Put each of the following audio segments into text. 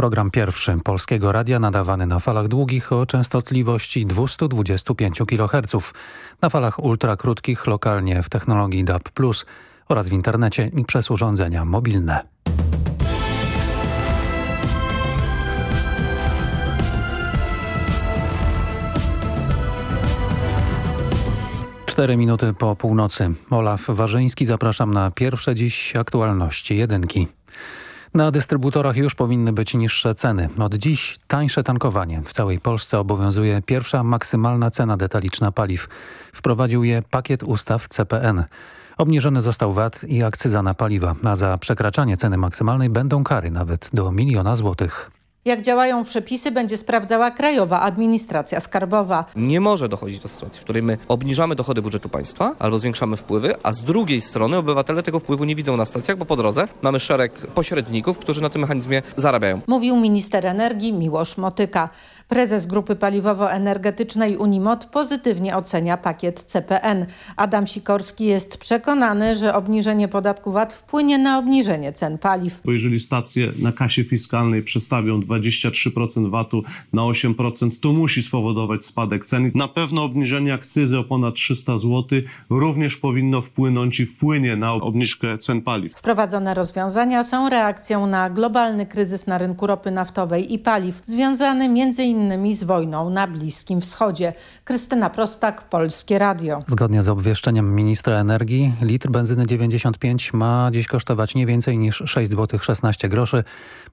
Program pierwszy Polskiego Radia nadawany na falach długich o częstotliwości 225 kHz, na falach ultrakrótkich lokalnie w technologii DAB+, oraz w internecie i przez urządzenia mobilne. Cztery minuty po północy. Olaf Warzyński, zapraszam na pierwsze dziś aktualności jedynki. Na dystrybutorach już powinny być niższe ceny. Od dziś tańsze tankowanie. W całej Polsce obowiązuje pierwsza maksymalna cena detaliczna paliw. Wprowadził je pakiet ustaw CPN. Obniżony został VAT i akcyza na paliwa, a za przekraczanie ceny maksymalnej będą kary nawet do miliona złotych. Jak działają przepisy, będzie sprawdzała Krajowa Administracja Skarbowa. Nie może dochodzić do sytuacji, w której my obniżamy dochody budżetu państwa albo zwiększamy wpływy, a z drugiej strony obywatele tego wpływu nie widzą na stacjach, bo po drodze mamy szereg pośredników, którzy na tym mechanizmie zarabiają. Mówił minister energii Miłosz Motyka. Prezes Grupy Paliwowo-Energetycznej Unimod pozytywnie ocenia pakiet CPN. Adam Sikorski jest przekonany, że obniżenie podatku VAT wpłynie na obniżenie cen paliw. Bo jeżeli stacje na kasie fiskalnej przestawią 23% VAT-u na 8%, to musi spowodować spadek cen. Na pewno obniżenie akcyzy o ponad 300 zł również powinno wpłynąć i wpłynie na obniżkę cen paliw. Wprowadzone rozwiązania są reakcją na globalny kryzys na rynku ropy naftowej i paliw, związany m.in z wojną na Bliskim Wschodzie. Krystyna Prostak, Polskie Radio. Zgodnie z obwieszczeniem ministra energii, litr benzyny 95 ma dziś kosztować nie więcej niż 6 zł 16 groszy,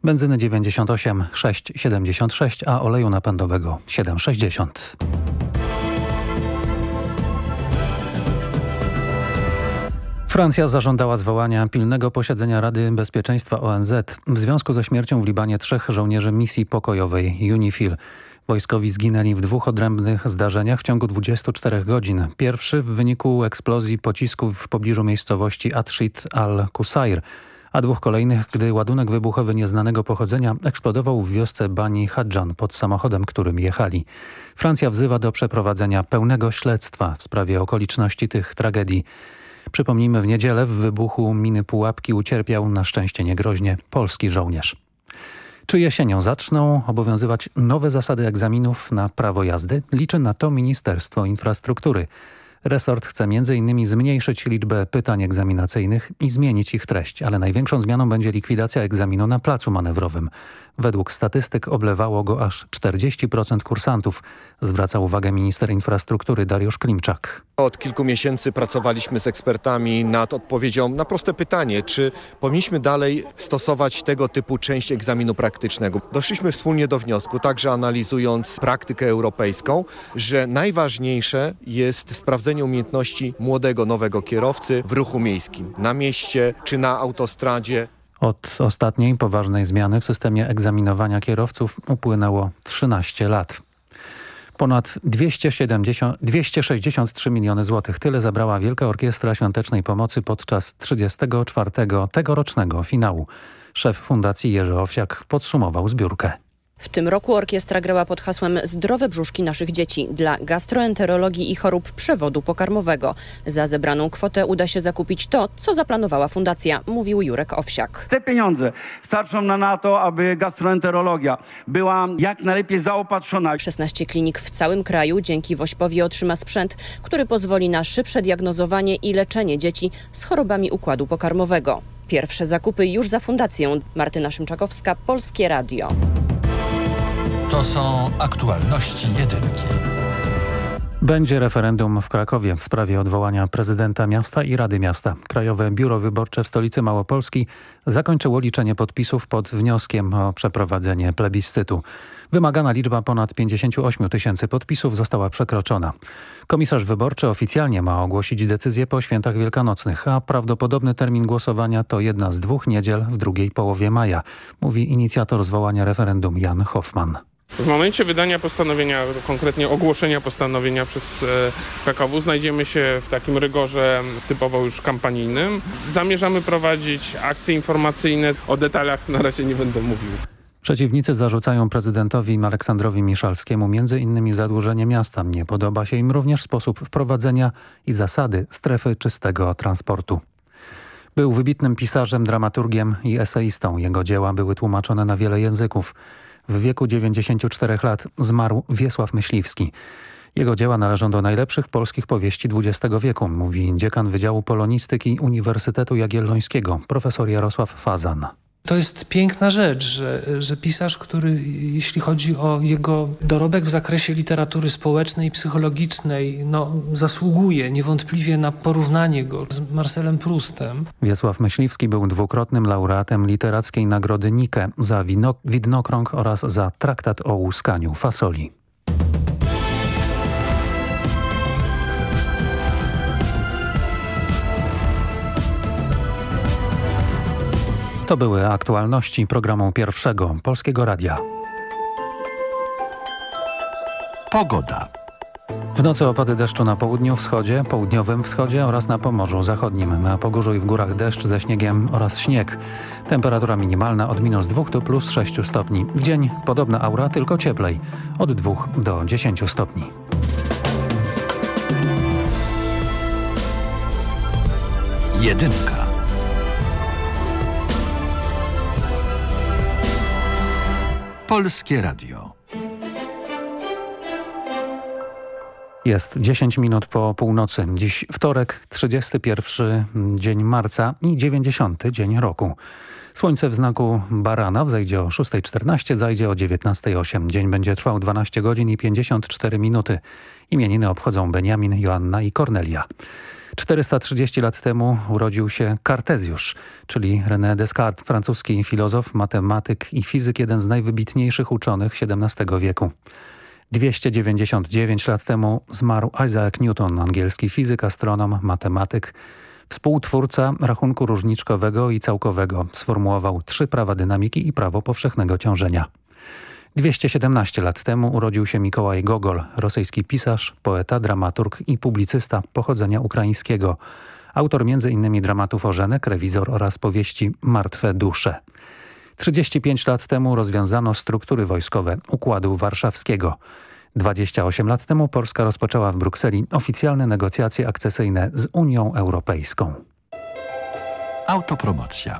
benzyny 98 6,76, a oleju napędowego 7,60. Francja zażądała zwołania pilnego posiedzenia Rady Bezpieczeństwa ONZ w związku ze śmiercią w Libanie trzech żołnierzy misji pokojowej UNIFIL. Wojskowi zginęli w dwóch odrębnych zdarzeniach w ciągu 24 godzin. Pierwszy w wyniku eksplozji pocisków w pobliżu miejscowości Atshit al-Qusair, a dwóch kolejnych, gdy ładunek wybuchowy nieznanego pochodzenia eksplodował w wiosce Bani Hadżan pod samochodem, którym jechali. Francja wzywa do przeprowadzenia pełnego śledztwa w sprawie okoliczności tych tragedii. Przypomnijmy, w niedzielę w wybuchu miny Pułapki ucierpiał na szczęście niegroźnie polski żołnierz. Czy jesienią zaczną obowiązywać nowe zasady egzaminów na prawo jazdy? Liczy na to Ministerstwo Infrastruktury. Resort chce m.in. zmniejszyć liczbę pytań egzaminacyjnych i zmienić ich treść, ale największą zmianą będzie likwidacja egzaminu na placu manewrowym. Według statystyk oblewało go aż 40% kursantów, zwraca uwagę minister infrastruktury Dariusz Klimczak. Od kilku miesięcy pracowaliśmy z ekspertami nad odpowiedzią na proste pytanie, czy powinniśmy dalej stosować tego typu część egzaminu praktycznego. Doszliśmy wspólnie do wniosku, także analizując praktykę europejską, że najważniejsze jest sprawdzenie umiejętności młodego, nowego kierowcy w ruchu miejskim, na mieście czy na autostradzie. Od ostatniej poważnej zmiany w systemie egzaminowania kierowców upłynęło 13 lat. Ponad 270, 263 miliony złotych. Tyle zabrała Wielka Orkiestra Świątecznej Pomocy podczas 34. tegorocznego finału. Szef Fundacji Jerzy Owsiak podsumował zbiórkę. W tym roku orkiestra grała pod hasłem Zdrowe brzuszki naszych dzieci dla gastroenterologii i chorób przewodu pokarmowego. Za zebraną kwotę uda się zakupić to, co zaplanowała fundacja, mówił Jurek Owsiak. Te pieniądze starczą na, na to, aby gastroenterologia była jak najlepiej zaopatrzona. 16 klinik w całym kraju dzięki Wośpowi otrzyma sprzęt, który pozwoli na szybsze diagnozowanie i leczenie dzieci z chorobami układu pokarmowego. Pierwsze zakupy już za fundacją. Martyna Szymczakowska, Polskie Radio. To są aktualności jedynki. Będzie referendum w Krakowie w sprawie odwołania prezydenta miasta i Rady Miasta. Krajowe Biuro Wyborcze w stolicy Małopolski zakończyło liczenie podpisów pod wnioskiem o przeprowadzenie plebiscytu. Wymagana liczba ponad 58 tysięcy podpisów została przekroczona. Komisarz wyborczy oficjalnie ma ogłosić decyzję po świętach wielkanocnych, a prawdopodobny termin głosowania to jedna z dwóch niedziel w drugiej połowie maja, mówi inicjator zwołania referendum Jan Hoffman. W momencie wydania postanowienia, konkretnie ogłoszenia postanowienia przez PKW znajdziemy się w takim rygorze typowo już kampanijnym. Zamierzamy prowadzić akcje informacyjne. O detalach na razie nie będę mówił. Przeciwnicy zarzucają prezydentowi Aleksandrowi Miszalskiemu m.in. zadłużenie miasta. Nie podoba się im również sposób wprowadzenia i zasady strefy czystego transportu. Był wybitnym pisarzem, dramaturgiem i eseistą. Jego dzieła były tłumaczone na wiele języków. W wieku 94 lat zmarł Wiesław Myśliwski. Jego dzieła należą do najlepszych polskich powieści XX wieku, mówi dziekan Wydziału Polonistyki Uniwersytetu Jagiellońskiego, profesor Jarosław Fazan. To jest piękna rzecz, że, że pisarz, który jeśli chodzi o jego dorobek w zakresie literatury społecznej i psychologicznej, no, zasługuje niewątpliwie na porównanie go z Marcelem Proustem. Wiesław Myśliwski był dwukrotnym laureatem literackiej nagrody Nike za widnokrąg oraz za traktat o łuskaniu fasoli. To były aktualności programu pierwszego Polskiego Radia. Pogoda. W nocy opady deszczu na południu, wschodzie, południowym wschodzie oraz na Pomorzu Zachodnim. Na Pogórzu i w górach deszcz ze śniegiem oraz śnieg. Temperatura minimalna od minus 2 do plus 6 stopni. W dzień podobna aura, tylko cieplej. Od 2 do 10 stopni. Jedynka. Polskie Radio. Jest 10 minut po północy. Dziś wtorek, 31 dzień marca i 90 dzień roku. Słońce w znaku barana wzejdzie o 6.14, zajdzie o 19.08. Dzień będzie trwał 12 godzin i 54 minuty. Imieniny obchodzą Beniamin, Joanna i Kornelia. 430 lat temu urodził się Kartezjusz, czyli René Descartes, francuski filozof, matematyk i fizyk, jeden z najwybitniejszych uczonych XVII wieku. 299 lat temu zmarł Isaac Newton, angielski fizyk, astronom, matematyk, współtwórca rachunku różniczkowego i całkowego. Sformułował trzy prawa dynamiki i prawo powszechnego ciążenia. 217 lat temu urodził się Mikołaj Gogol, rosyjski pisarz, poeta, dramaturg i publicysta pochodzenia ukraińskiego. Autor m.in. dramatów Ożenek, Rewizor oraz powieści Martwe dusze. 35 lat temu rozwiązano struktury wojskowe Układu Warszawskiego. 28 lat temu Polska rozpoczęła w Brukseli oficjalne negocjacje akcesyjne z Unią Europejską. Autopromocja.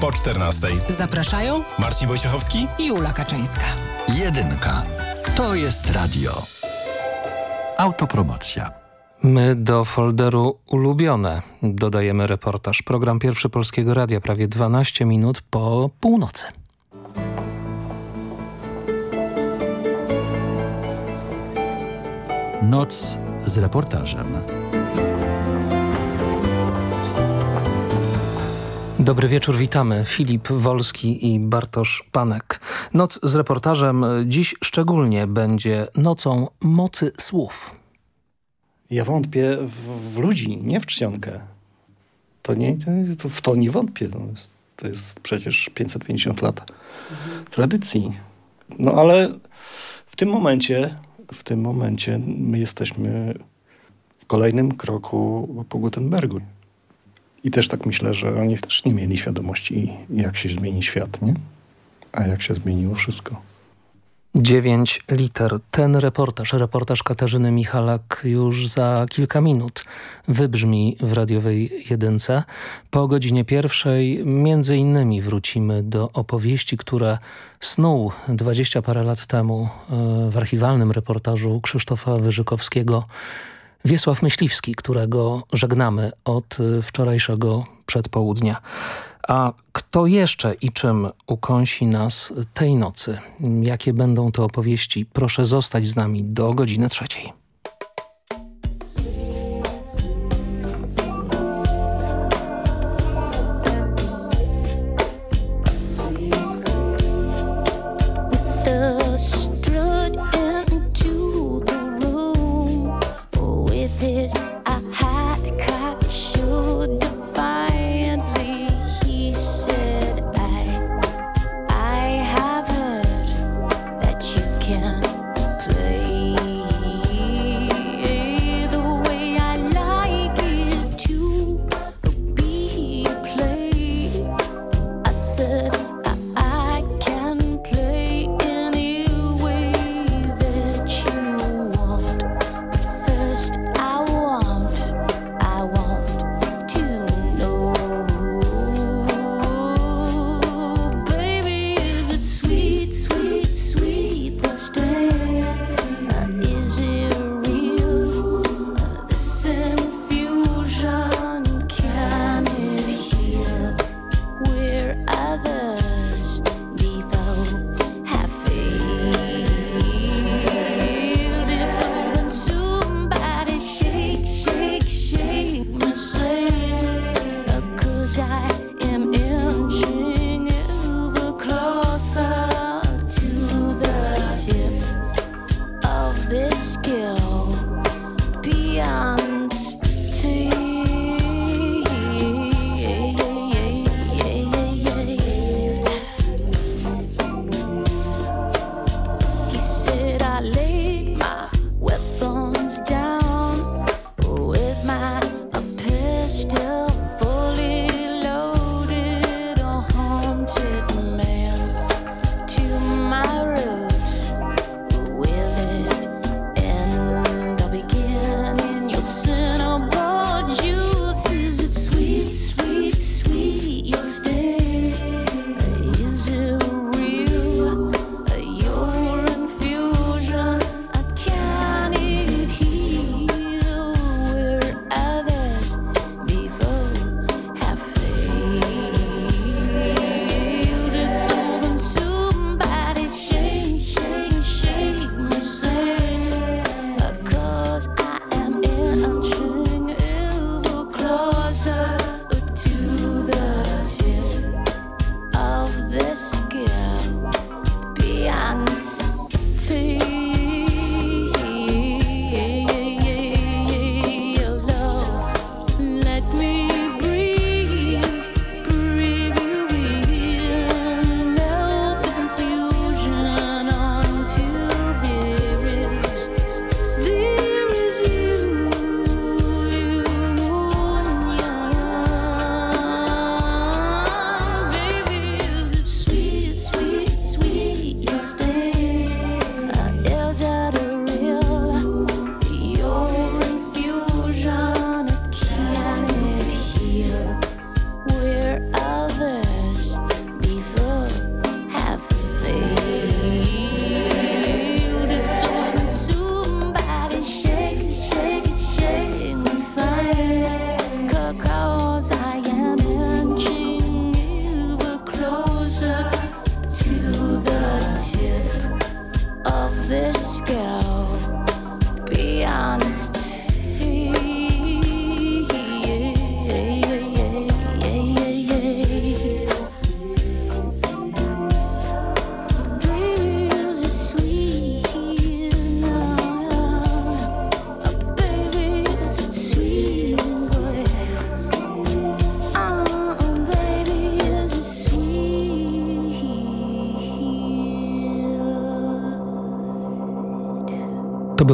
Po 14. Zapraszają Marcin Wojciechowski i Jula Kaczyńska. Jedynka. To jest radio. Autopromocja. My do folderu ulubione dodajemy reportaż. Program Pierwszy Polskiego Radia prawie 12 minut po północy. Noc z reportażem. Dobry wieczór, witamy. Filip Wolski i Bartosz Panek. Noc z reportażem dziś szczególnie będzie nocą mocy słów. Ja wątpię w, w ludzi, nie w czcionkę. To nie, to, w to nie wątpię. To jest, to jest przecież 550 lat tradycji. No ale w tym momencie, w tym momencie my jesteśmy w kolejnym kroku po Gutenbergu. I też tak myślę, że oni też nie mieli świadomości, jak się zmieni świat, nie? A jak się zmieniło wszystko. 9 liter. Ten reportaż, reportaż Katarzyny Michalak już za kilka minut wybrzmi w radiowej jedynce. Po godzinie pierwszej między innymi wrócimy do opowieści, które snuł 20 parę lat temu w archiwalnym reportażu Krzysztofa Wyżykowskiego Wiesław Myśliwski, którego żegnamy od wczorajszego przedpołudnia. A kto jeszcze i czym ukąsi nas tej nocy? Jakie będą to opowieści? Proszę zostać z nami do godziny trzeciej.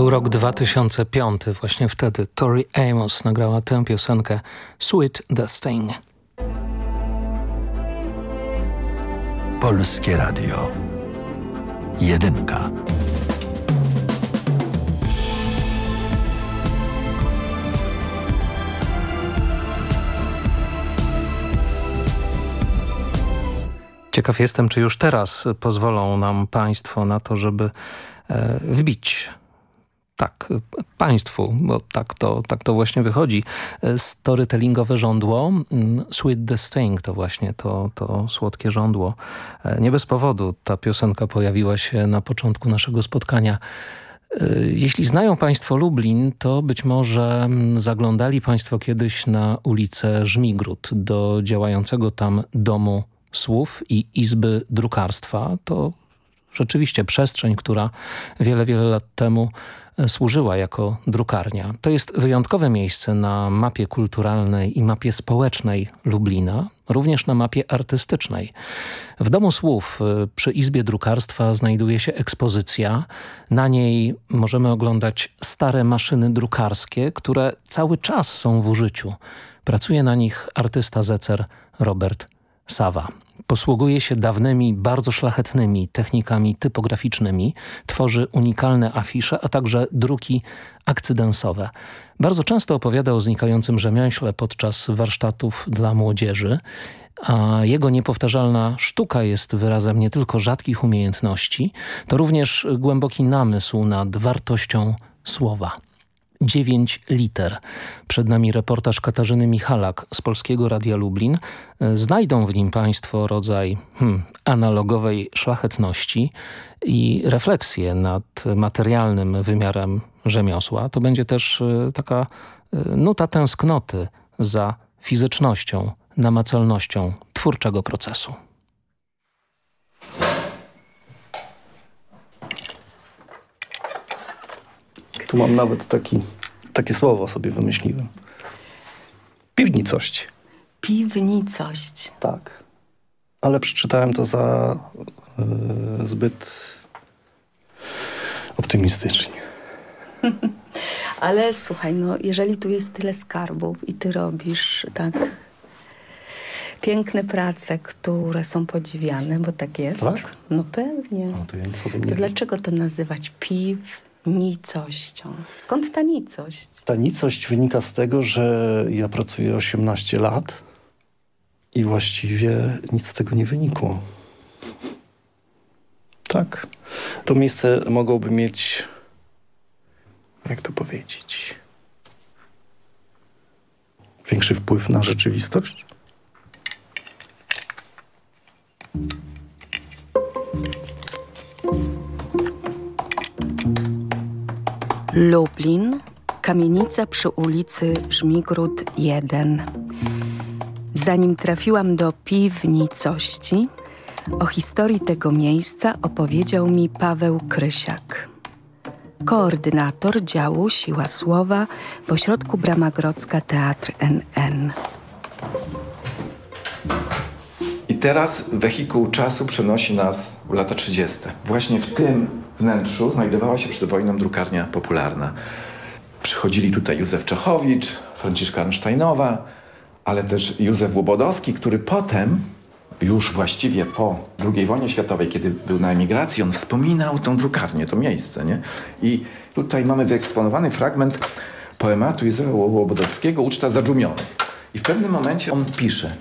Był rok 2005. Właśnie wtedy Tori Amos nagrała tę piosenkę Sweet the Sting. Polskie Radio. Jedynka. Ciekaw jestem, czy już teraz pozwolą nam Państwo na to, żeby e, wbić tak, państwu, bo tak to, tak to właśnie wychodzi. Storytellingowe żądło, mm, Sweet the Sting to właśnie to, to słodkie żądło. E, nie bez powodu ta piosenka pojawiła się na początku naszego spotkania. E, jeśli znają Państwo Lublin, to być może mm, zaglądali Państwo kiedyś na ulicę Żmigród do działającego tam domu słów i izby drukarstwa. To rzeczywiście przestrzeń, która wiele, wiele lat temu służyła jako drukarnia. To jest wyjątkowe miejsce na mapie kulturalnej i mapie społecznej Lublina, również na mapie artystycznej. W Domu Słów y, przy Izbie Drukarstwa znajduje się ekspozycja. Na niej możemy oglądać stare maszyny drukarskie, które cały czas są w użyciu. Pracuje na nich artysta zecer Robert Sawa posługuje się dawnymi, bardzo szlachetnymi technikami typograficznymi, tworzy unikalne afisze, a także druki akcydensowe. Bardzo często opowiada o znikającym rzemiośle podczas warsztatów dla młodzieży, a jego niepowtarzalna sztuka jest wyrazem nie tylko rzadkich umiejętności, to również głęboki namysł nad wartością słowa. 9 liter. Przed nami reportaż Katarzyny Michalak z Polskiego Radia Lublin. Znajdą w nim Państwo rodzaj hmm, analogowej szlachetności i refleksję nad materialnym wymiarem rzemiosła. To będzie też e, taka e, nuta tęsknoty za fizycznością, namacalnością twórczego procesu. Tu mam nawet taki, takie słowo sobie wymyśliłem. Piwnicość. Piwnicość. Tak. Ale przeczytałem to za y, zbyt optymistycznie. Ale słuchaj, no jeżeli tu jest tyle skarbów i ty robisz tak piękne prace, które są podziwiane, bo tak jest. Tak? No pewnie. No to ja nic o tym to nie dlaczego to nazywać piw nicością. Skąd ta nicość? Ta nicość wynika z tego, że ja pracuję 18 lat i właściwie nic z tego nie wynikło. Tak. To miejsce mogłoby mieć, jak to powiedzieć, większy wpływ na rzeczywistość? Lublin, kamienica przy ulicy Żmigród 1. Zanim trafiłam do piwnicości, o historii tego miejsca opowiedział mi Paweł Krysiak, koordynator działu Siła Słowa w ośrodku Bramagrodzka Teatr NN. I teraz wehikuł czasu przenosi nas w lata 30. Właśnie w tym wnętrzu znajdowała się przed wojną drukarnia popularna. Przychodzili tutaj Józef Czechowicz, Franciszka Einsteinowa, ale też Józef Łobodowski, który potem, już właściwie po II wojnie światowej, kiedy był na emigracji, on wspominał tą drukarnię, to miejsce. Nie? I tutaj mamy wyeksponowany fragment poematu Józefa Łobodowskiego Uczta zadżumiony. I w pewnym momencie on pisze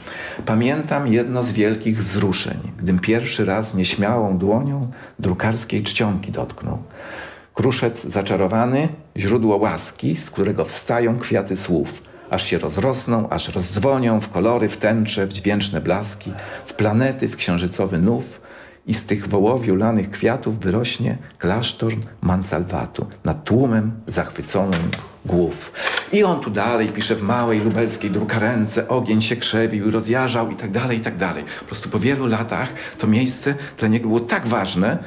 Pamiętam jedno z wielkich wzruszeń, gdym pierwszy raz nieśmiałą dłonią drukarskiej czcionki dotknął. Kruszec zaczarowany, źródło łaski, z którego wstają kwiaty słów, aż się rozrosną, aż rozdzwonią w kolory, w tęcze, w dźwięczne blaski, w planety, w księżycowy nów, i z tych wołowiu lanych kwiatów wyrośnie klasztor Mansalwatu nad tłumem zachwyconym głów. I on tu dalej pisze w małej lubelskiej drukarence, ogień się krzewił rozjarzał i tak dalej, i tak dalej. Po prostu po wielu latach to miejsce dla niego było tak ważne,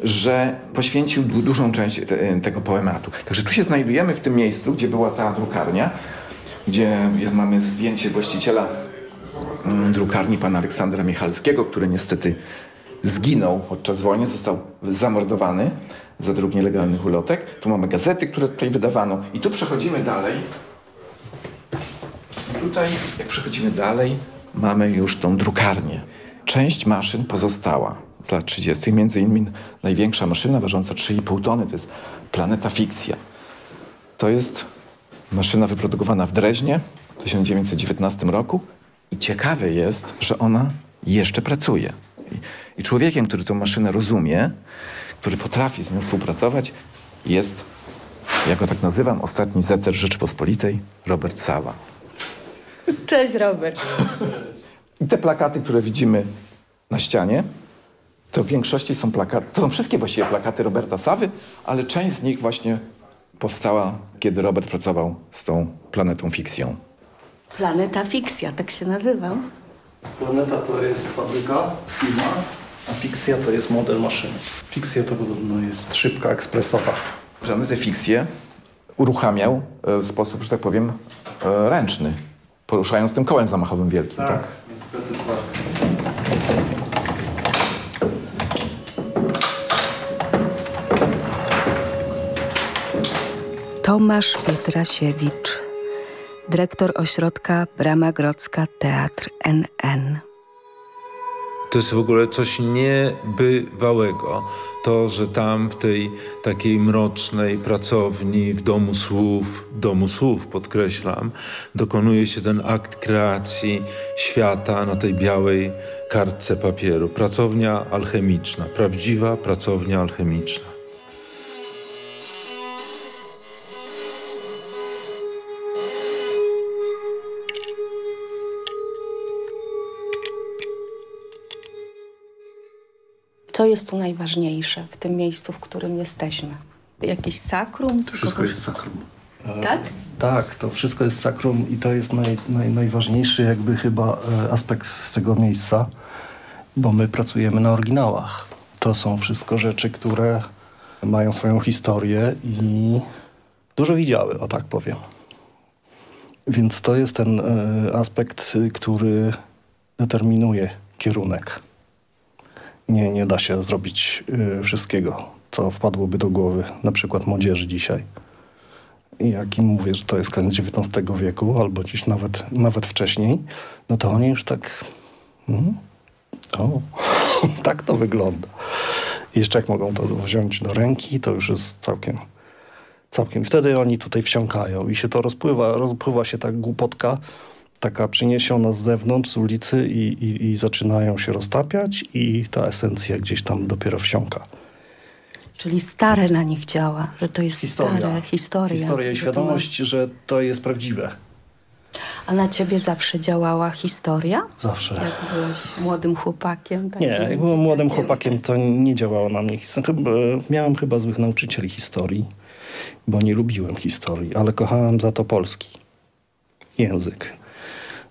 że poświęcił dużą część te, tego poematu. Także tu się znajdujemy w tym miejscu, gdzie była ta drukarnia, gdzie mamy zdjęcie właściciela mm, drukarni pana Aleksandra Michalskiego, który niestety zginął podczas wojny, został zamordowany za dróg nielegalnych ulotek. Tu mamy gazety, które tutaj wydawano. I tu przechodzimy dalej. Tutaj, jak przechodzimy dalej, mamy już tą drukarnię. Część maszyn pozostała z lat 30. Między innymi największa maszyna ważąca 3,5 tony to jest Planeta Fikcja. To jest maszyna wyprodukowana w Dreźnie w 1919 roku i ciekawe jest, że ona jeszcze pracuje. I, człowiekiem, który tę maszynę rozumie, który potrafi z nią współpracować, jest, ja go tak nazywam, ostatni zecer Rzeczypospolitej, Robert Sała. Cześć, Robert. I te plakaty, które widzimy na ścianie, to w większości są plakaty, to są wszystkie właściwie plakaty Roberta Sawy, ale część z nich właśnie powstała, kiedy Robert pracował z tą planetą fikcją. Planeta Fikcja, tak się nazywa. Planeta to jest fabryka, firma, a fikcja to jest model maszyny. Fikcja to podobno jest szybka, ekspresowa. Planetę fikcję uruchamiał e, w sposób, że tak powiem, e, ręczny, poruszając tym kołem zamachowym wielkim. Tak, tak? niestety tak. Tomasz Pietrasiewicz, dyrektor ośrodka Brama Grodzka Teatr NN. To jest w ogóle coś niebywałego. To, że tam w tej takiej mrocznej pracowni, w domu słów, domu słów podkreślam, dokonuje się ten akt kreacji świata na tej białej kartce papieru. Pracownia alchemiczna, prawdziwa pracownia alchemiczna. Co jest tu najważniejsze w tym miejscu, w którym jesteśmy? Jakieś sakrum? To wszystko jest sakrum. Tak? Tak, to wszystko jest sakrum i to jest naj, naj, najważniejszy jakby chyba e, aspekt tego miejsca, bo my pracujemy na oryginałach. To są wszystko rzeczy, które mają swoją historię i dużo widziały, o tak powiem. Więc to jest ten e, aspekt, który determinuje kierunek. Nie, nie da się zrobić e, wszystkiego, co wpadłoby do głowy, na przykład młodzieży dzisiaj. I jak im mówię, że to jest koniec XIX wieku, albo gdzieś nawet, nawet wcześniej, no to oni już tak... Mm, o, tak to wygląda. I jeszcze jak mogą to wziąć do ręki, to już jest całkiem... Całkiem. Wtedy oni tutaj wsiąkają i się to rozpływa, rozpływa się ta głupotka, taka przyniesiona z zewnątrz, z ulicy i, i, i zaczynają się roztapiać i ta esencja gdzieś tam dopiero wsiąka. Czyli stare na nich działa, że to jest Historia. stare, historia. Historia i to świadomość, że to jest prawdziwe. A na ciebie zawsze działała historia? Zawsze. Jak byłeś młodym chłopakiem? Nie, takim jak byłem młodym chłopakiem, to nie działało na mnie. Chyba, miałem chyba złych nauczycieli historii, bo nie lubiłem historii, ale kochałem za to polski język.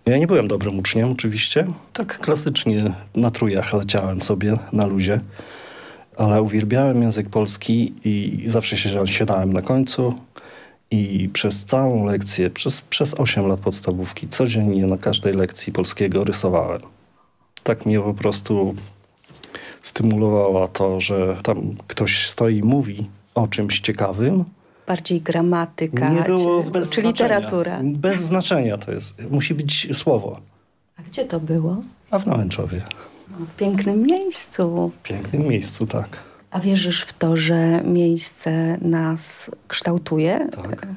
Ja nie byłem dobrym uczniem oczywiście. Tak klasycznie na trójach leciałem sobie na luzie, ale uwielbiałem język polski i zawsze się siadałem na końcu i przez całą lekcję, przez, przez 8 lat podstawówki, codziennie na każdej lekcji polskiego rysowałem. Tak mnie po prostu stymulowało to, że tam ktoś stoi i mówi o czymś ciekawym. Bardziej gramatyka, Nie było czy, bez czy znaczenia. literatura. Bez znaczenia to jest. Musi być słowo. A gdzie to było? A w Nałęczowie. No, w pięknym miejscu. W pięknym miejscu, tak. A wierzysz w to, że miejsce nas kształtuje? Tak.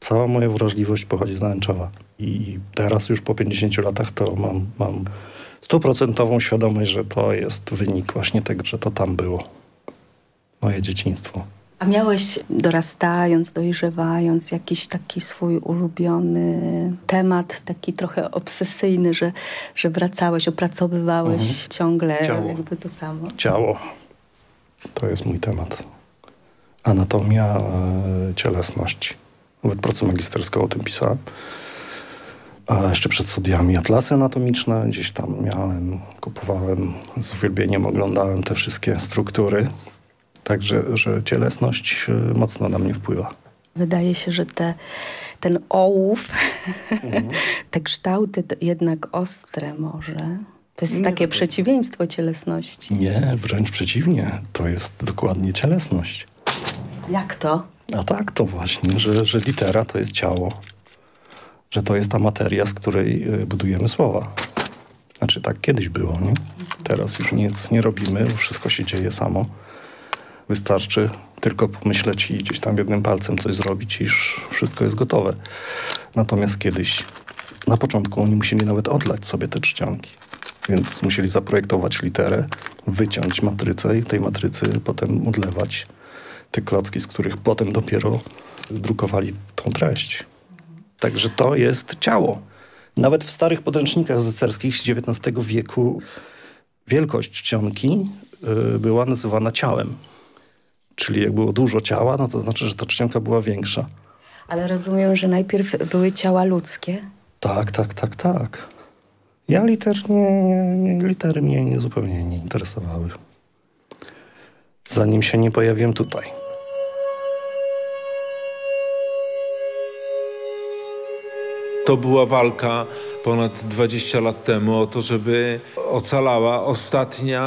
Cała moja wrażliwość pochodzi z Nałęczowa. I teraz już po 50 latach to mam, mam stuprocentową świadomość, że to jest wynik właśnie tego, że to tam było. Moje dzieciństwo. A miałeś dorastając, dojrzewając jakiś taki swój ulubiony temat, taki trochę obsesyjny, że, że wracałeś, opracowywałeś Mhm. ciągle Ciało. jakby to samo? Ciało. To jest mój temat. Anatomia e, cielesności. Nawet pracę magisterską o tym pisałem. A jeszcze przed studiami atlasy anatomiczne. Gdzieś tam miałem, kupowałem, z uwielbieniem oglądałem te wszystkie struktury. Także, że cielesność e, mocno na mnie wpływa. Wydaje się, że te, ten ołów, Mhm. te kształty jednak ostre może. To jest Nie takie przeciwieństwo cielesności. Nie, wręcz przeciwnie. To jest dokładnie cielesność. Jak to? A tak to właśnie, że, że litera to jest ciało, że to jest ta materia, z której y, budujemy słowa. Znaczy tak kiedyś było, nie? Teraz już nic nie robimy, wszystko się dzieje samo. Wystarczy tylko pomyśleć i gdzieś tam jednym palcem coś zrobić i już wszystko jest gotowe. Natomiast kiedyś, na początku oni musieli nawet odlać sobie te czcionki. Więc musieli zaprojektować literę, wyciąć matrycę i tej matrycy potem odlewać te klocki, z których potem dopiero drukowali tą treść. Także to jest ciało. Nawet w starych podręcznikach zecerskich z XIX wieku wielkość czcionki y, była nazywana ciałem. Czyli jak było dużo ciała, no to znaczy, że ta czcionka była większa. Ale rozumiem, że najpierw były ciała ludzkie. Tak, tak, tak, tak. Ja liter nie, nie, litery mnie nie, zupełnie nie interesowały. Zanim się nie pojawiłem tutaj. To była walka ponad 20 lat temu o to, żeby ocalała ostatnia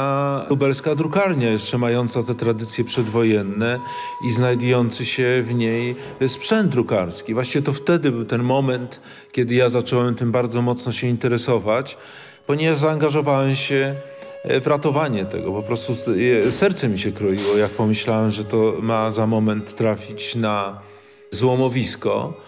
lubelska drukarnia, jeszcze mająca te tradycje przedwojenne i znajdujący się w niej sprzęt drukarski. Właściwie to wtedy był ten moment, kiedy ja zacząłem tym bardzo mocno się interesować, ponieważ zaangażowałem się w ratowanie tego. Po prostu serce mi się kroiło, jak pomyślałem, że to ma za moment trafić na złomowisko.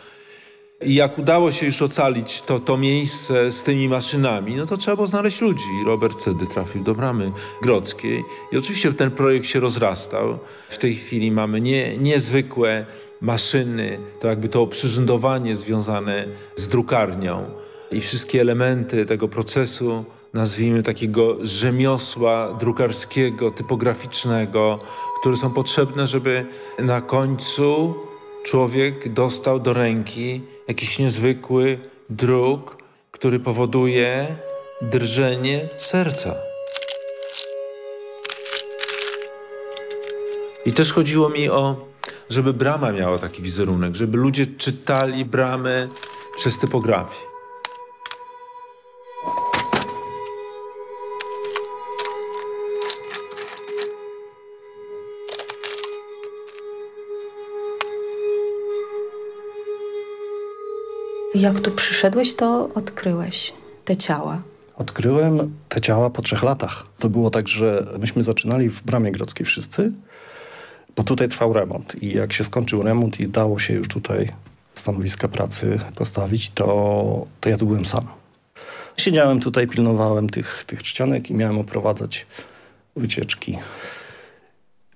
I jak udało się już ocalić to, to miejsce z tymi maszynami, no to trzeba było znaleźć ludzi. Robert wtedy trafił do bramy grodzkiej. I oczywiście ten projekt się rozrastał. W tej chwili mamy nie, niezwykłe maszyny, to jakby to oprzyrządowanie związane z drukarnią i wszystkie elementy tego procesu, nazwijmy takiego rzemiosła drukarskiego, typograficznego, które są potrzebne, żeby na końcu człowiek dostał do ręki jakiś niezwykły druk, który powoduje drżenie serca. I też chodziło mi o, żeby brama miała taki wizerunek, żeby ludzie czytali bramę przez typografię. Jak tu przyszedłeś, to odkryłeś te ciała. Odkryłem te ciała po trzech latach. To było tak, że myśmy zaczynali w Bramie Grodzkiej wszyscy, bo tutaj trwał remont i jak się skończył remont i dało się już tutaj stanowiska pracy postawić, to, to ja tu byłem sam. Siedziałem tutaj, pilnowałem tych, tych czcionek i miałem oprowadzać wycieczki.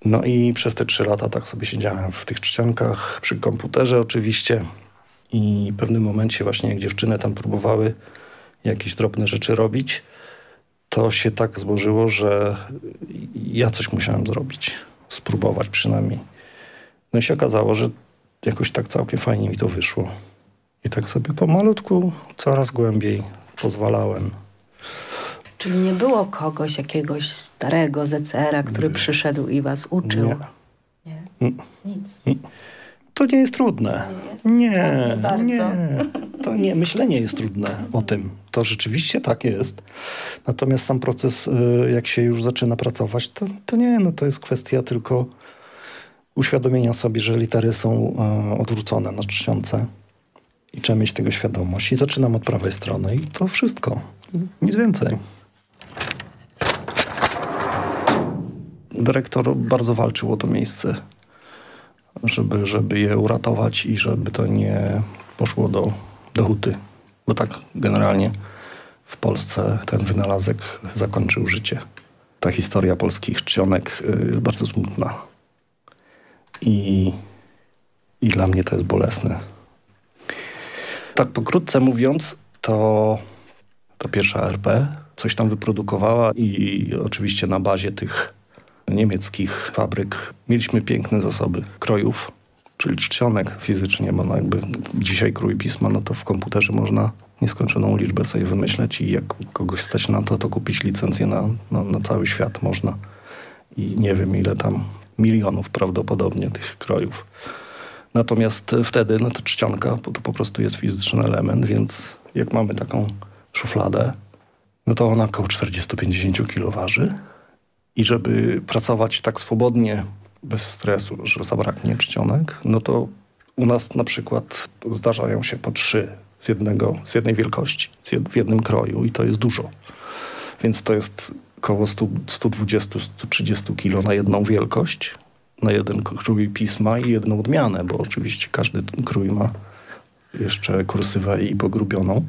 No i przez te trzy lata tak sobie siedziałem w tych czcionkach, przy komputerze oczywiście. I w pewnym momencie właśnie jak dziewczyny tam próbowały jakieś drobne rzeczy robić, to się tak złożyło, że ja coś musiałem zrobić. Spróbować przynajmniej. No i się okazało, że jakoś tak całkiem fajnie mi to wyszło. I tak sobie pomalutku, coraz głębiej pozwalałem. Czyli nie było kogoś, jakiegoś starego zecera, który nie. przyszedł i was uczył? Nie. nie? Nic. To nie jest trudne. Nie, jest. nie, nie, to nie. Myślenie jest trudne o tym. To rzeczywiście tak jest. Natomiast sam proces, jak się już zaczyna pracować, to, to nie, no to jest kwestia tylko uświadomienia sobie, że litery są odwrócone na czcionce i trzeba mieć tego świadomość. I zaczynam od prawej strony i to wszystko. Nic więcej. Dyrektor bardzo walczył o to miejsce żeby, żeby je uratować i żeby to nie poszło do, do huty. Bo tak generalnie w Polsce ten wynalazek zakończył życie. Ta historia polskich czcionek jest bardzo smutna. I, I dla mnie to jest bolesne. Tak pokrótce mówiąc, to, to pierwsza RP coś tam wyprodukowała i oczywiście na bazie tych niemieckich fabryk. Mieliśmy piękne zasoby krojów, czyli czcionek fizycznie, bo no jakby dzisiaj krój pisma, no to w komputerze można nieskończoną liczbę sobie wymyśleć i jak kogoś stać na to, to kupić licencję na, na, na cały świat można. I nie wiem ile tam, milionów prawdopodobnie tych krojów. Natomiast wtedy no to czcionka to po prostu jest fizyczny element, więc jak mamy taką szufladę, no to ona około 40-50 kilo waży. I żeby pracować tak swobodnie bez stresu, że zabraknie czcionek, no to u nas na przykład zdarzają się po trzy z, jednego, z jednej wielkości, z w jednym kroju i to jest dużo. Więc to jest około 120-130 kilo na jedną wielkość, na jeden krój pisma i jedną odmianę, bo oczywiście każdy krój ma jeszcze kursywę i pogrubioną.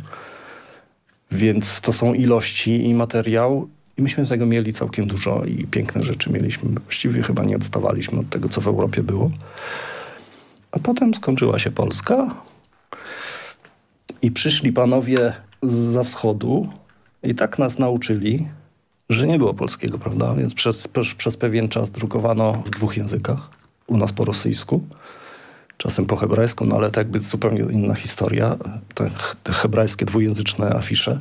Więc to są ilości i materiał i myśmy tego mieli całkiem dużo i piękne rzeczy mieliśmy. Właściwie chyba nie odstawaliśmy od tego, co w Europie było. A potem skończyła się Polska i przyszli panowie za wschodu i tak nas nauczyli, że nie było polskiego, prawda? Więc przez, przez, przez pewien czas drukowano w dwóch językach. U nas po rosyjsku, czasem po hebrajsku, no ale tak być zupełnie inna historia. Te, te hebrajskie dwujęzyczne afisze.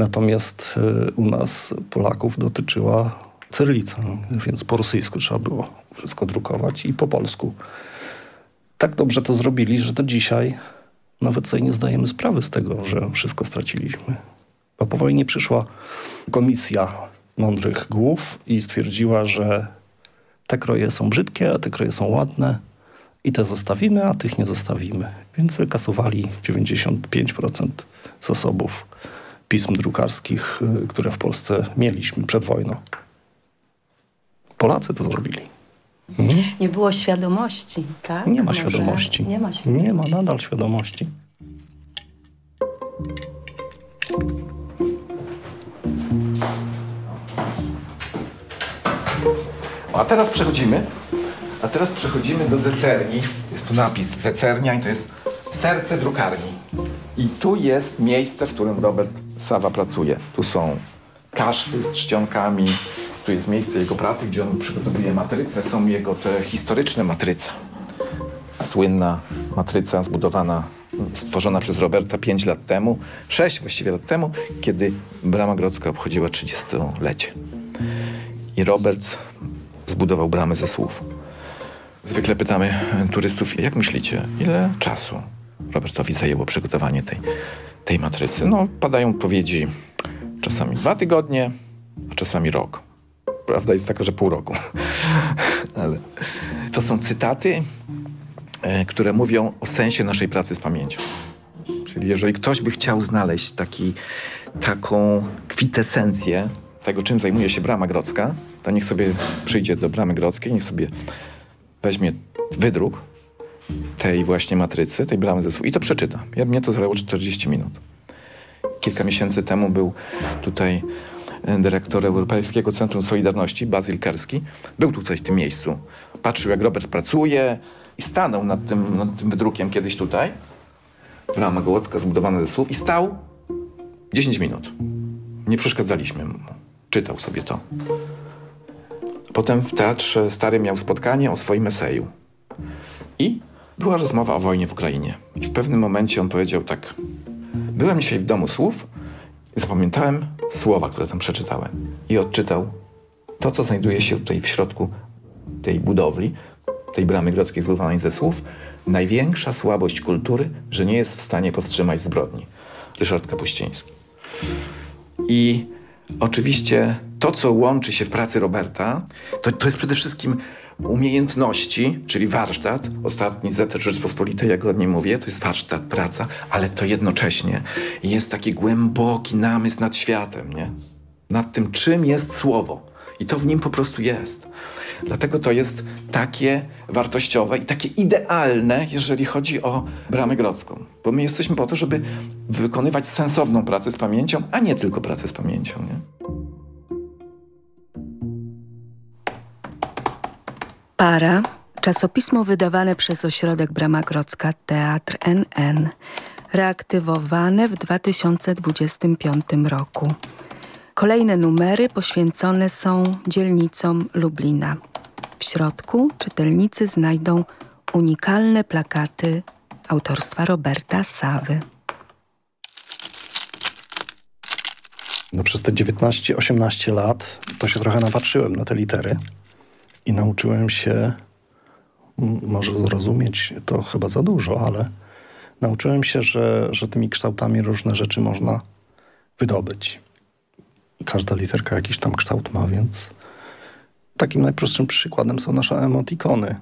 Natomiast y, u nas Polaków dotyczyła cyrylica, więc po rosyjsku trzeba było wszystko drukować i po polsku. Tak dobrze to zrobili, że do dzisiaj nawet sobie nie zdajemy sprawy z tego, że wszystko straciliśmy. Bo po wojnie przyszła komisja mądrych głów i stwierdziła, że te kroje są brzydkie, a te kroje są ładne i te zostawimy, a tych nie zostawimy. Więc wykasowali 95% zasobów pism drukarskich, y, które w Polsce mieliśmy przed wojną. Polacy to zrobili. Mhm. Nie było świadomości, tak? Nie ma Może świadomości. Nie ma świadomości. Nie ma nadal świadomości. A teraz przechodzimy. A teraz przechodzimy do zecerni. Jest tu napis zecernia i to jest serce drukarni. I tu jest miejsce, w którym Robert Sawa pracuje. Tu są kaszty z czcionkami, tu jest miejsce jego pracy, gdzie on przygotowuje matryce. Są jego te historyczne matryce. Słynna matryca zbudowana, stworzona przez Roberta 5 lat temu, 6 właściwie lat temu, kiedy Brama Grodzka obchodziła 30-lecie. I Robert zbudował bramę ze słów. Zwykle pytamy turystów, jak myślicie, ile czasu Robertowi zajęło przygotowanie tej, tej matrycy? No, padają odpowiedzi czasami dwa tygodnie, a czasami rok. Prawda jest taka, że pół roku. Ale to są cytaty, e, które mówią o sensie naszej pracy z pamięcią. Czyli jeżeli ktoś by chciał znaleźć taki, taką kwitesencję tego, czym zajmuje się Brama Grodzka, to niech sobie przyjdzie do Bramy Grodzkiej, niech sobie weźmie wydruk tej właśnie matrycy, tej bramy ze słów i to przeczyta. Ja, mnie to zajęło 40 minut. Kilka miesięcy temu był tutaj dyrektor Europejskiego Centrum Solidarności, Bazyl Kerski. Był tutaj w tym miejscu. Patrzył, jak Robert pracuje i stanął nad tym, nad tym wydrukiem kiedyś tutaj. Brama Gołocka zbudowana ze słów i stał 10 minut. Nie przeszkadzaliśmy mu. Czytał sobie to. Potem w Teatrze Starym miał spotkanie o swoim eseju. I była rozmowa o wojnie w Ukrainie. I w pewnym momencie on powiedział tak. Byłem dzisiaj w domu słów i zapamiętałem słowa, które tam przeczytałem. I odczytał to, co znajduje się tutaj w środku tej budowli, tej bramy grodzkiej zbudowanej ze słów. Największa słabość kultury, że nie jest w stanie powstrzymać zbrodni. Ryszard Kapuściński. I oczywiście to, co łączy się w pracy Roberta, to, to jest przede wszystkim umiejętności, czyli warsztat. Ostatni Zeter Rzeczpospolitej, jak o nim mówię, to jest warsztat, praca, ale to jednocześnie jest taki głęboki namysł nad światem, nie? Nad tym, czym jest słowo. I to w nim po prostu jest. Dlatego to jest takie wartościowe i takie idealne, jeżeli chodzi o Bramę Grodzką. Bo my jesteśmy po to, żeby wykonywać sensowną pracę z pamięcią, a nie tylko pracę z pamięcią. Nie? Para, czasopismo wydawane przez ośrodek Brama Grodzka Teatr NN, reaktywowane w 2025 roku. Kolejne numery poświęcone są dzielnicom Lublina. W środku czytelnicy znajdą unikalne plakaty autorstwa Roberta Sawy. No przez te 19-18 lat to się trochę napatrzyłem na te litery i nauczyłem się, może zrozumieć to chyba za dużo, ale nauczyłem się, że, że tymi kształtami różne rzeczy można wydobyć. Każda literka jakiś tam kształt ma, więc Takim najprostszym przykładem są nasze emotikony.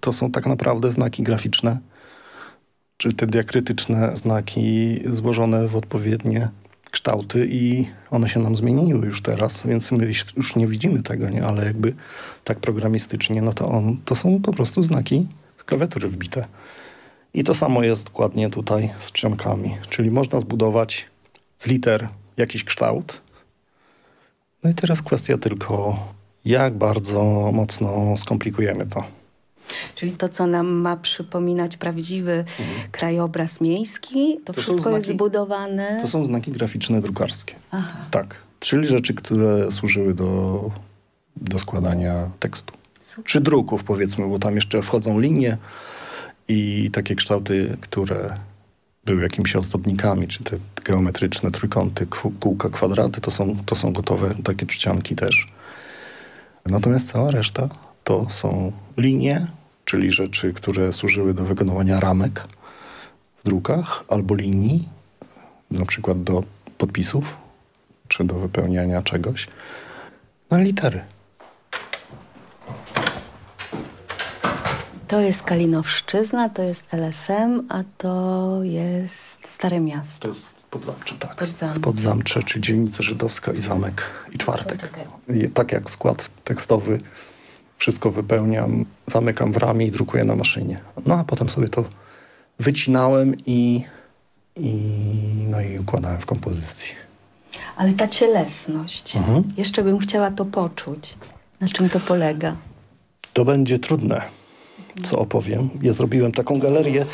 To są tak naprawdę znaki graficzne, czy te diakrytyczne znaki złożone w odpowiednie kształty i one się nam zmieniły już teraz, więc my już nie widzimy tego, nie? ale jakby tak programistycznie, no to on, to są po prostu znaki z klawiatury wbite. I to samo jest dokładnie tutaj z czcionkami, czyli można zbudować z liter jakiś kształt. No i teraz kwestia tylko, jak bardzo mocno skomplikujemy to. Czyli to, co nam ma przypominać prawdziwy mhm. krajobraz miejski, to, to wszystko jest zbudowane... To są znaki graficzne drukarskie. Aha. Tak. Czyli rzeczy, które służyły do, do składania tekstu. Super. Czy druków, powiedzmy, bo tam jeszcze wchodzą linie i takie kształty, które były jakimiś ozdobnikami, czy te geometryczne trójkąty, kółka, kwadraty, to są, to są gotowe takie czcionki też. Natomiast cała reszta to są linie, czyli rzeczy, które służyły do wykonywania ramek w drukach albo linii, na przykład do podpisów czy do wypełniania czegoś, na litery. To jest Kalinowszczyzna, to jest LSM, a to jest Stare Miasto. To jest Podzamcze, tak. Podzamcze. Podzamcze, czy dzielnica żydowska i zamek i czwartek. I tak jak skład tekstowy wszystko wypełniam, zamykam w ramie i drukuję na maszynie. No a potem sobie to wycinałem i, i, no i układałem w kompozycji. Ale ta cielesność, mhm. jeszcze bym chciała to poczuć. Na czym to polega? To będzie trudne, co opowiem. Ja zrobiłem taką galerię.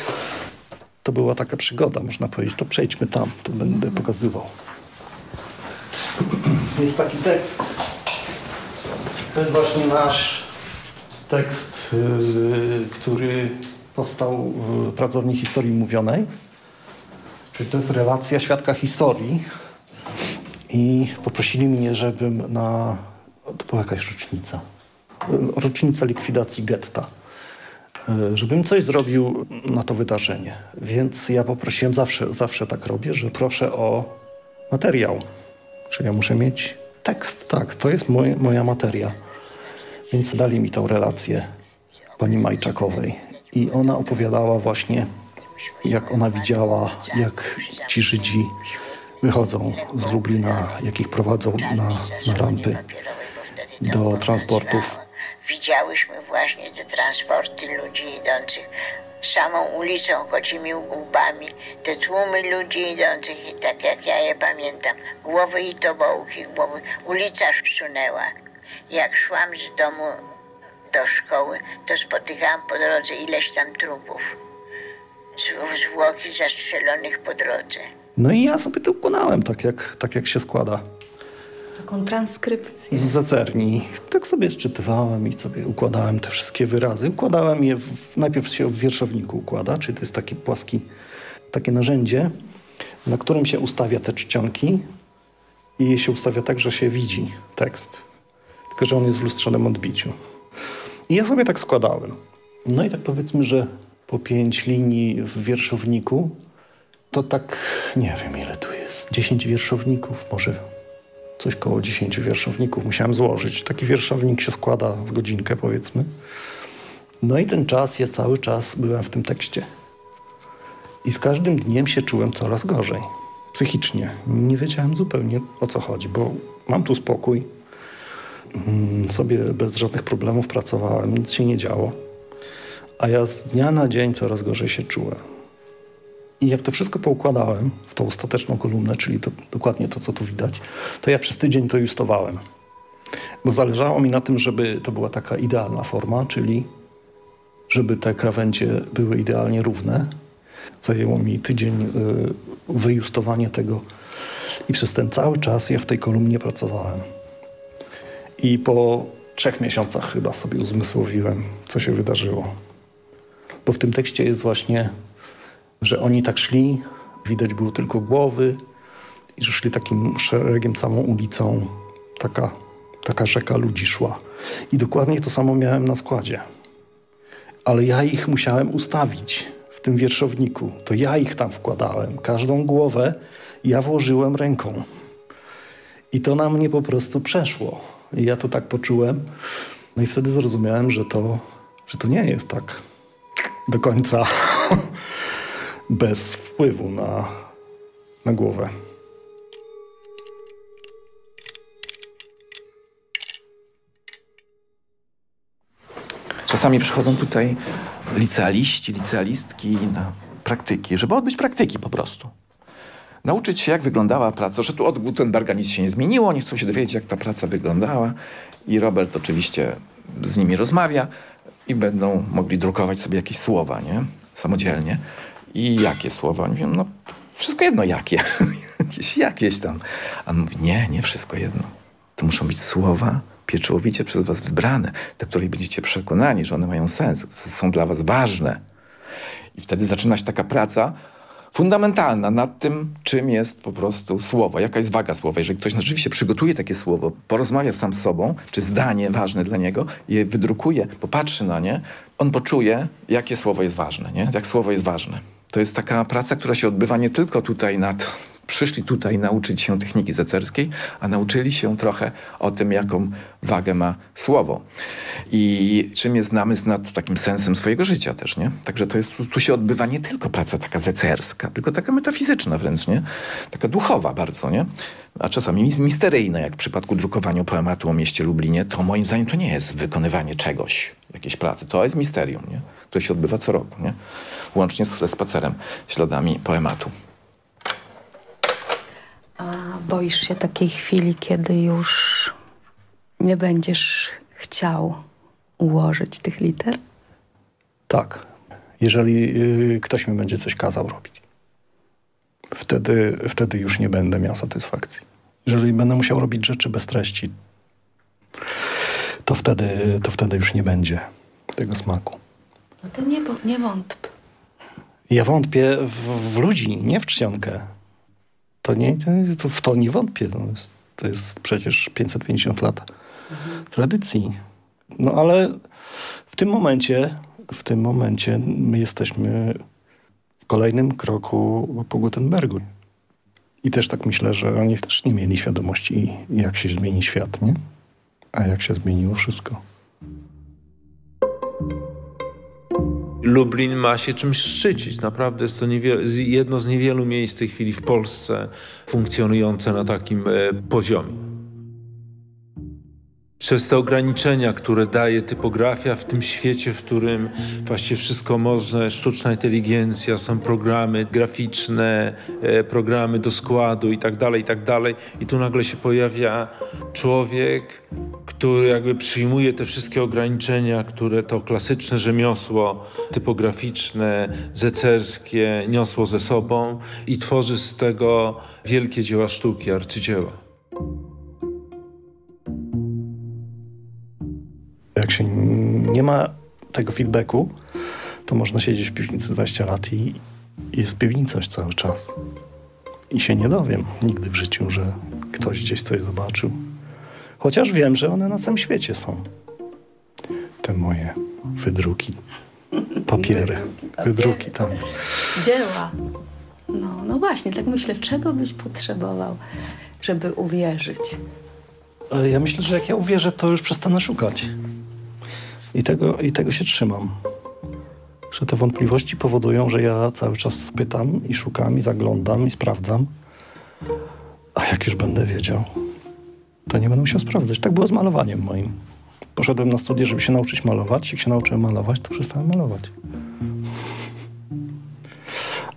To była taka przygoda, można powiedzieć. To przejdźmy tam, to będę pokazywał. Jest taki tekst. To jest właśnie nasz tekst, y, który powstał w pracowni historii mówionej. Czyli to jest relacja świadka historii. I poprosili mnie, żebym na... To była jakaś rocznica. Rocznica likwidacji getta. Y, żebym coś zrobił na to wydarzenie. Więc ja poprosiłem, zawsze, zawsze tak robię, że proszę o materiał. Czyli ja muszę mieć tekst. Tak, to jest moj, moja materia. Więc dali mi tą relację pani Majczakowej. I ona opowiadała właśnie, jak ona widziała, jak ci Żydzi wychodzą z Lublina, jak ich prowadzą na, na rampy do transportów. Widziałyśmy właśnie te transporty ludzi idących samą ulicą, chodzimi łbami, te tłumy ludzi idących i tak jak ja je pamiętam, głowy i tobołki, głowy, ulica szunęła. Jak szłam z domu do szkoły, to spotykałam po drodze ileś tam trupów. Zwłoki zastrzelonych po drodze. No i ja sobie to układałem tak jak, tak, jak się składa. Taką transkrypcję. Z zacerni. Tak sobie szczytywałem i sobie układałem te wszystkie wyrazy. Układałem je, w, najpierw się w wierszowniku układa, czyli to jest taki płaski, takie narzędzie, na którym się ustawia te czcionki i je się ustawia tak, że się widzi tekst tylko że on jest w lustrzanym odbiciu. I ja sobie tak składałem. No i tak powiedzmy, że po pięć linii w wierszowniku, to tak nie wiem ile tu jest. Dziesięć wierszowników, może coś koło dziesięciu wierszowników musiałem złożyć. Taki wierszownik się składa z godzinkę powiedzmy. No i ten czas, ja cały czas byłem w tym tekście. I z każdym dniem się czułem coraz gorzej. Psychicznie. Nie wiedziałem zupełnie o co chodzi, bo mam tu spokój, sobie bez żadnych problemów pracowałem, nic się nie działo. A ja z dnia na dzień coraz gorzej się czułem. I jak to wszystko poukładałem w tą ostateczną kolumnę, czyli to, dokładnie to, co tu widać, to ja przez tydzień to justowałem. Bo zależało mi na tym, żeby to była taka idealna forma, czyli żeby te krawędzie były idealnie równe. Zajęło mi tydzień y, wyjustowanie tego i przez ten cały czas ja w tej kolumnie pracowałem. I po trzech miesiącach chyba sobie uzmysłowiłem, co się wydarzyło. Bo w tym tekście jest właśnie, że oni tak szli, widać było tylko głowy i że szli takim szeregiem, całą ulicą. Taka, taka rzeka ludzi szła. I dokładnie to samo miałem na składzie. Ale ja ich musiałem ustawić w tym wierszowniku. To ja ich tam wkładałem. Każdą głowę ja włożyłem ręką. I to na mnie po prostu przeszło. I ja to tak poczułem. No i wtedy zrozumiałem, że to, że to nie jest tak do końca bez wpływu na, na głowę. Czasami przychodzą tutaj licealiści, licealistki na praktyki, żeby odbyć praktyki po prostu. Nauczyć się, jak wyglądała praca, że tu od Gutenberga nic się nie zmieniło, oni chcą się dowiedzieć, jak ta praca wyglądała i Robert oczywiście z nimi rozmawia i będą mogli drukować sobie jakieś słowa, nie? Samodzielnie. I jakie słowa? Oni mówią, no wszystko jedno jakie. jakieś, jakieś tam. A on mówi, nie, nie wszystko jedno. To muszą być słowa pieczołowicie przez was wybrane, do których będziecie przekonani, że one mają sens, są dla was ważne. I wtedy zaczyna się taka praca fundamentalna nad tym, czym jest po prostu słowo, jaka jest waga słowa. Jeżeli ktoś rzeczywiście przygotuje takie słowo, porozmawia sam z sobą, czy zdanie ważne dla niego, je wydrukuje, popatrzy na nie, on poczuje, jakie słowo jest ważne, nie? jak słowo jest ważne. To jest taka praca, która się odbywa nie tylko tutaj nad przyszli tutaj nauczyć się techniki zecerskiej, a nauczyli się trochę o tym, jaką wagę ma słowo. I czym jest namysł nad takim sensem swojego życia też, nie? Także to jest, tu się odbywa nie tylko praca taka zecerska, tylko taka metafizyczna wręcz, nie? Taka duchowa bardzo, nie? A czasami misteryjna, jak w przypadku drukowania poematu o mieście Lublinie, to moim zdaniem to nie jest wykonywanie czegoś, jakiejś pracy. To jest misterium, nie? Które się odbywa co roku, nie? Łącznie z spacerem śladami poematu. Boisz się takiej chwili, kiedy już nie będziesz chciał ułożyć tych liter? Tak. Jeżeli y, ktoś mi będzie coś kazał robić, wtedy, wtedy już nie będę miał satysfakcji. Jeżeli będę musiał robić rzeczy bez treści, to wtedy, to wtedy już nie będzie tego smaku. No to nie, nie wątp. Ja wątpię w, w ludzi, nie w czcionkę. To nie, to, w to nie wątpię. To jest, to jest przecież 550 lat mhm. tradycji. No ale w tym momencie, w tym momencie my jesteśmy w kolejnym kroku po Gutenbergu. I też tak myślę, że oni też nie mieli świadomości, jak się zmieni świat, nie? A jak się zmieniło wszystko. Lublin ma się czymś szczycić. Naprawdę jest to jedno z niewielu miejsc w tej chwili w Polsce funkcjonujące na takim e, poziomie przez te ograniczenia, które daje typografia w tym świecie, w którym właściwie wszystko można, sztuczna inteligencja, są programy graficzne, e, programy do składu i tak dalej, i tak dalej. I tu nagle się pojawia człowiek, który jakby przyjmuje te wszystkie ograniczenia, które to klasyczne rzemiosło typograficzne, zecerskie niosło ze sobą i tworzy z tego wielkie dzieła sztuki, arcydzieła. Jak się nie ma tego feedbacku, to można siedzieć w piwnicy 20 lat i, i jest piwnica cały czas. I się nie dowiem nigdy w życiu, że ktoś gdzieś coś zobaczył. Chociaż wiem, że one na całym świecie są. Te moje wydruki, papiery, wydruki tam. Dzieła. No, no właśnie, tak myślę, czego byś potrzebował, żeby uwierzyć? E, ja myślę, że jak ja uwierzę, to już przestanę szukać. I tego, I tego się trzymam. Że te wątpliwości powodują, że ja cały czas pytam i szukam i zaglądam i sprawdzam. A jak już będę wiedział, to nie będę musiał sprawdzać. Tak było z malowaniem moim. Poszedłem na studia, żeby się nauczyć malować. Jak się nauczyłem malować, to przestałem malować.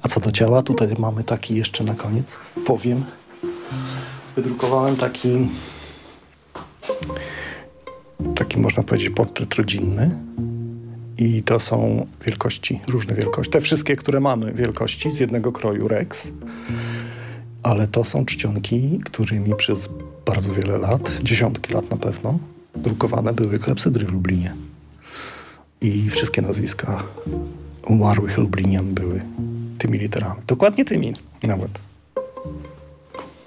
A co do ciała, tutaj mamy taki jeszcze na koniec, powiem. Wydrukowałem taki taki można powiedzieć portret rodzinny. I to są wielkości, różne wielkości. Te wszystkie, które mamy, wielkości z jednego kroju Rex. Ale to są czcionki, którymi przez bardzo wiele lat, dziesiątki lat na pewno, drukowane były klepsydry w Lublinie. I wszystkie nazwiska umarłych Lublinian były tymi literami. Dokładnie tymi nawet.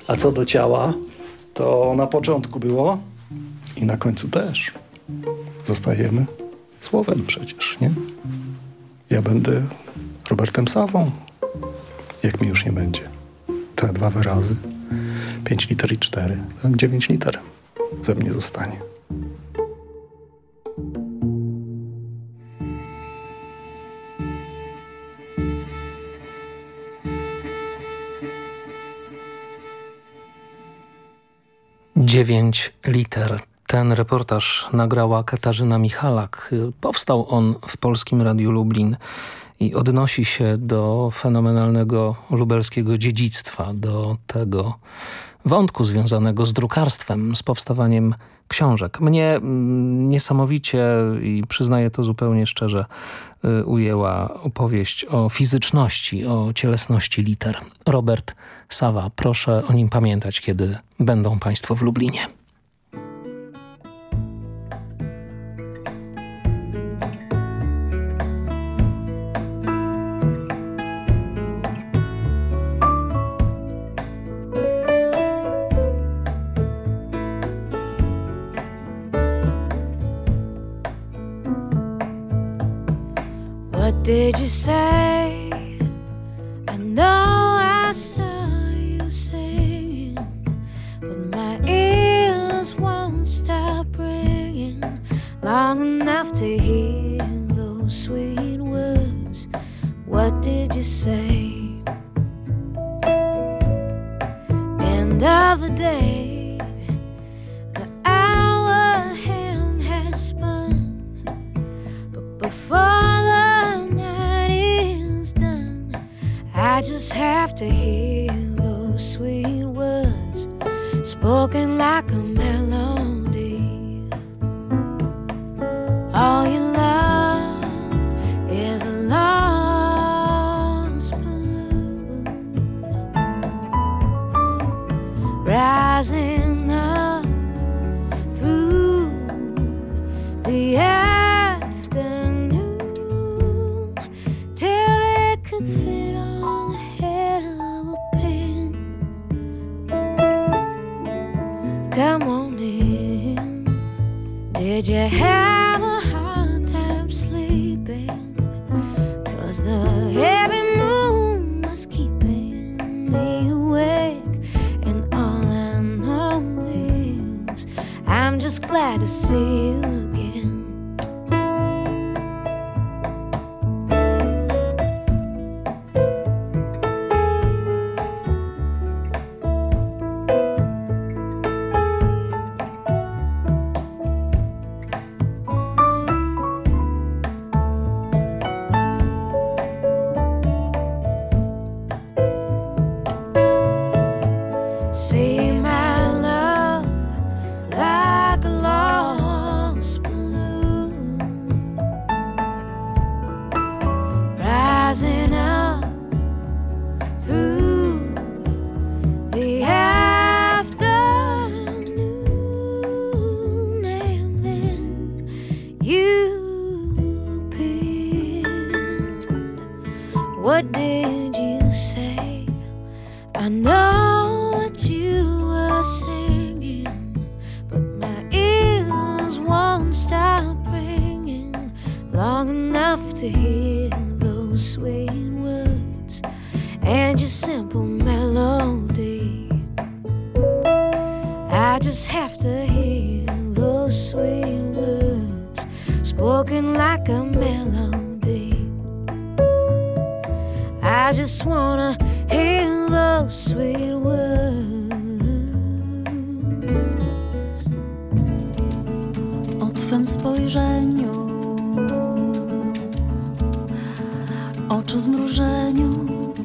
A co do ciała, to na początku było i na końcu też. Zostajemy słowem przecież, nie? Ja będę Robertem Sawą, jak mi już nie będzie. Te dwa wyrazy 5 liter i 4. 9 liter ze mnie zostanie. Dziewięć liter. Ten reportaż nagrała Katarzyna Michalak. Powstał on w Polskim Radiu Lublin i odnosi się do fenomenalnego lubelskiego dziedzictwa, do tego wątku związanego z drukarstwem, z powstawaniem książek. Mnie mm, niesamowicie i przyznaję to zupełnie szczerze y, ujęła opowieść o fizyczności, o cielesności liter. Robert Sawa, proszę o nim pamiętać, kiedy będą Państwo w Lublinie. Did you say? I know I saw you singing, but my ears won't stop ringing long enough to hear those sweet words. What did you say? End of the day, the hour hand has spun, but before I just have to hear those sweet words spoken like a to hear those sweet words and your simple melody. I just have to hear those sweet words spoken like a melody. I just wanna hear those sweet words. o Twym spojrzeniu, oczu zmrużeniu,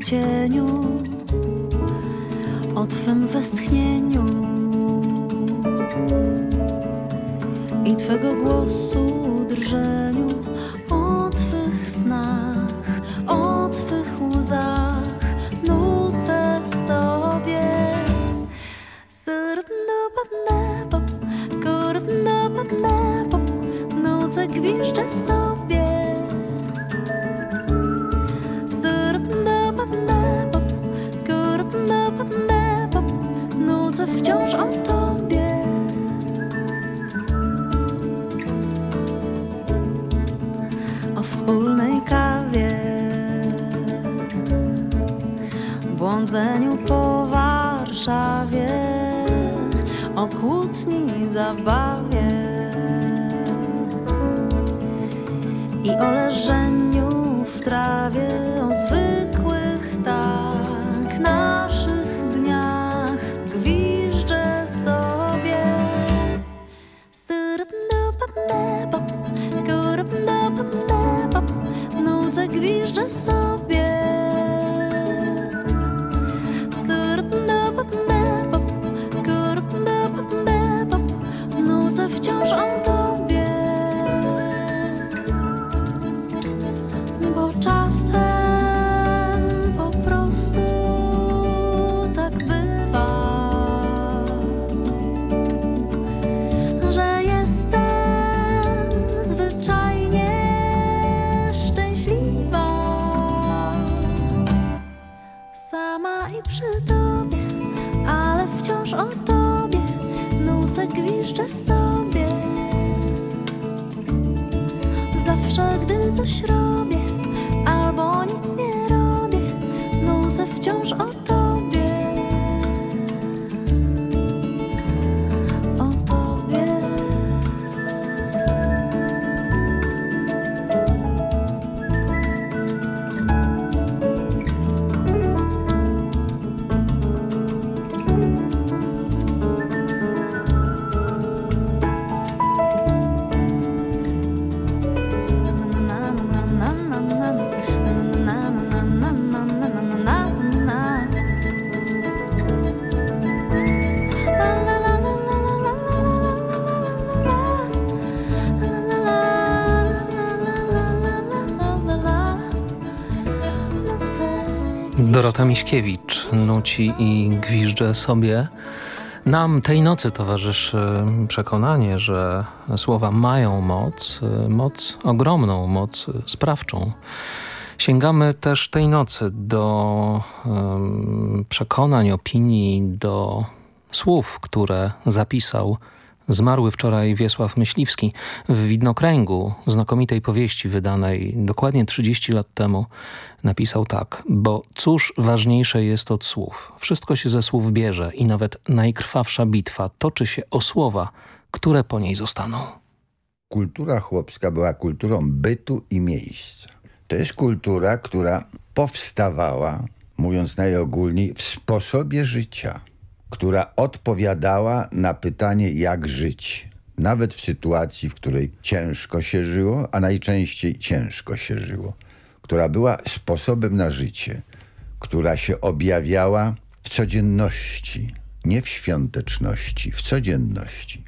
cieniu, o Twym westchnieniu i Twego głosu drżeniu, o Twych snach, o Twych łzach nucę sobie. Nucę gwiżdżę sobie. Wciąż o Tobie. O wspólnej kawie, błądzeniu po Warszawie. o kłótni, zabawie i o leżeniu gwiżdżę sobie. Dorota Miśkiewicz nuci i gwiżdże sobie. Nam tej nocy towarzyszy przekonanie, że słowa mają moc, moc ogromną, moc sprawczą. Sięgamy też tej nocy do um, przekonań, opinii, do słów, które zapisał zmarły wczoraj Wiesław Myśliwski w Widnokręgu, znakomitej powieści wydanej dokładnie 30 lat temu, napisał tak, bo cóż ważniejsze jest od słów. Wszystko się ze słów bierze i nawet najkrwawsza bitwa toczy się o słowa, które po niej zostaną. Kultura chłopska była kulturą bytu i miejsca. To jest kultura, która powstawała, mówiąc najogólniej, w sposobie życia, która odpowiadała na pytanie, jak żyć. Nawet w sytuacji, w której ciężko się żyło, a najczęściej ciężko się żyło. Która była sposobem na życie, która się objawiała w codzienności, nie w świąteczności, w codzienności.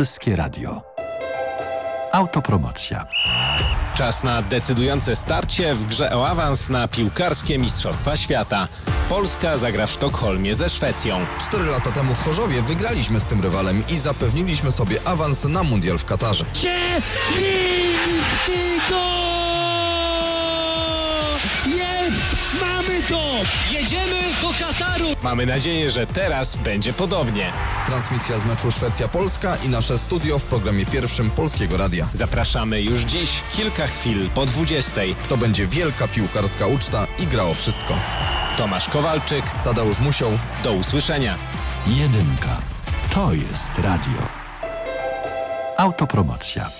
Polskie Radio. Autopromocja. Czas na decydujące starcie w grze o awans na piłkarskie Mistrzostwa Świata. Polska zagra w Sztokholmie ze Szwecją. Cztery lata temu w Chorzowie wygraliśmy z tym rywalem i zapewniliśmy sobie awans na mundial w Katarze. Jest! Mamy to! Jedziemy do Kataru! Mamy nadzieję, że teraz będzie podobnie. Transmisja z meczu Szwecja-Polska i nasze studio w programie pierwszym Polskiego Radia. Zapraszamy już dziś, kilka chwil po 20. To będzie wielka piłkarska uczta i gra o wszystko. Tomasz Kowalczyk, Tadeusz Musiał. Do usłyszenia. Jedynka. To jest radio. Autopromocja.